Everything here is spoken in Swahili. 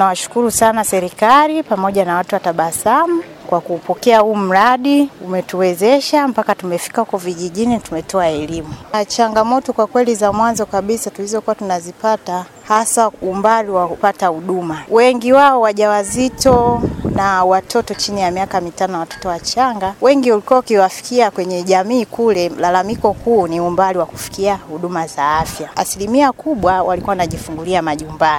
Tunawashukuru sana serikali pamoja na watu wa Tabasamu kwa kupokea huu mradi, umetuwezesha mpaka tumefika huko vijijini, tumetoa elimu. Changamoto kwa kweli za mwanzo kabisa tulizokuwa tunazipata hasa umbali wa kupata huduma. Wengi wao wajawazito na watoto chini ya miaka mitano, watoto wachanga, wengi ulikuwa ukiwafikia kwenye jamii kule, lalamiko kuu ni umbali wa kufikia huduma za afya. Asilimia kubwa walikuwa wanajifungulia majumbani.